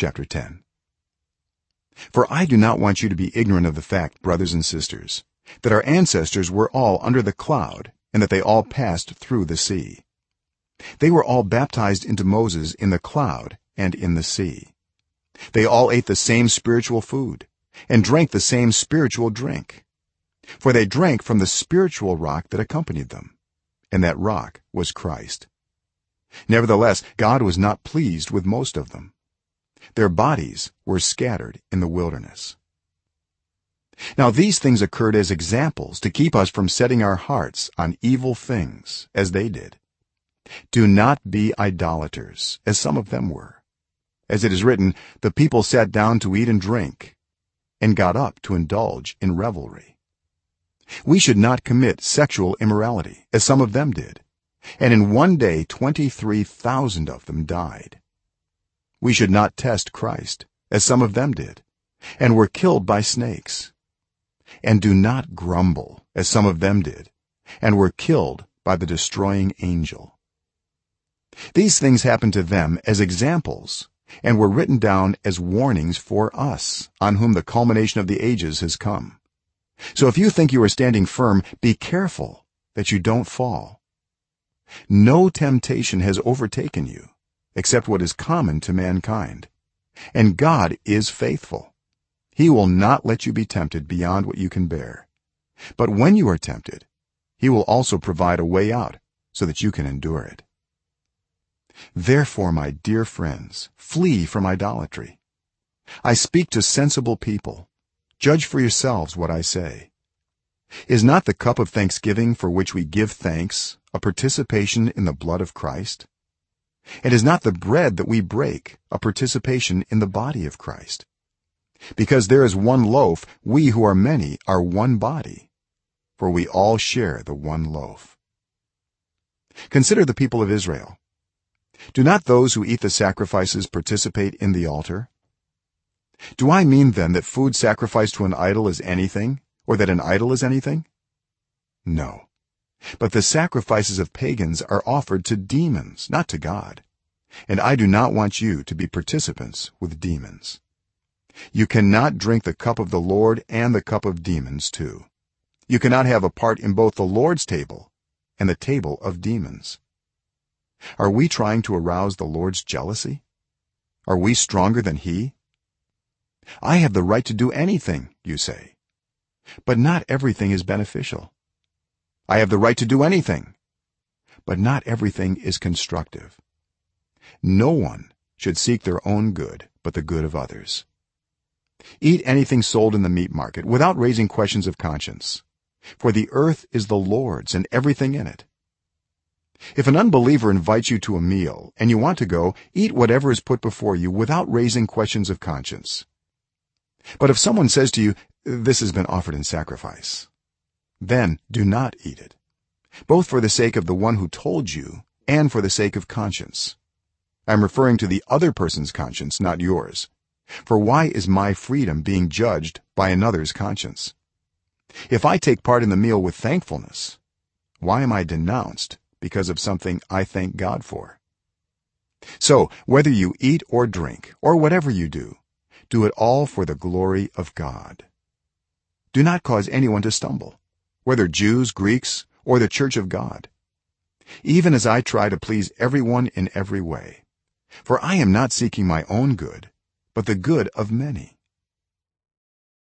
chapter 10 for i do not want you to be ignorant of the fact brothers and sisters that our ancestors were all under the cloud and that they all passed through the sea. They were all baptized into moses in the cloud and in the sea. They all ate the same spiritual food and drank the same spiritual drink for they drank from the spiritual rock that accompanied them and that rock was Christ. Nevertheless god was not pleased with most of them their bodies were scattered in the wilderness. Now these things occurred as examples to keep us from setting our hearts on evil things as they did. Do not be idolaters as some of them were. As it is written the people sat down to eat and drink and got up to indulge in revelry. We should not commit sexual immorality as some of them did. And in one day 23000 of them died we should not test christ as some of them did and were killed by snakes. And do not grumble as some of them did and were killed by the destroying angel. These things happened to them as examples and were written down as warnings for us on whom the culmination of the ages has come. So if you think you are standing firm be careful that you don't fall. No temptation has overtaken you except what is common to mankind. And god is faithful. He will not let you be tempted beyond what you can bear. But when you are tempted he will also provide a way out so that you can endure it. Therefore my dear friends flee from idolatry. I speak to sensible people. Judge for yourselves what i say. Is not the cup of thanksgiving for which we give thanks a participation in the blood of Christ and is not the bread that we break a participation in the body of Christ. Because there is one loaf we who are many are one body for we all share the one loaf. Consider the people of Israel. Do not those who eat the sacrifices participate in the altar? Do i mean then that food sacrificed to an idol is anything or that an idol is anything? No but the sacrifices of pagans are offered to demons not to god. And i do not want you to be participants with demons. You cannot drink the cup of the lord and the cup of demons too. You cannot have a part in both the lord's table and the table of demons. Are we trying to arouse the lord's jealousy? Are we stronger than he? I have the right to do anything you say. But not everything is beneficial i have the right to do anything. But not everything is constructive. No one should seek their own good but the good of others. Eat anything sold in the meat market without raising questions of conscience. For the earth is the lord's and everything in it. If an unbeliever invites you to a meal and you want to go eat whatever is put before you without raising questions of conscience. But if someone says to you this has been offered in sacrifice then do not eat it both for the sake of the one who told you and for the sake of conscience. I am referring to the other person's conscience not yours. For why is my freedom being judged by another's conscience? If i take part in the meal with thankfulness why am i denounced because of something i thank god for? So whether you eat or drink or whatever you do do it all for the glory of god. Do not cause anyone to stumble whether jews greeks or the church of god. Even as i try to please everyone in every way. For i am not seeking my own good but the good of many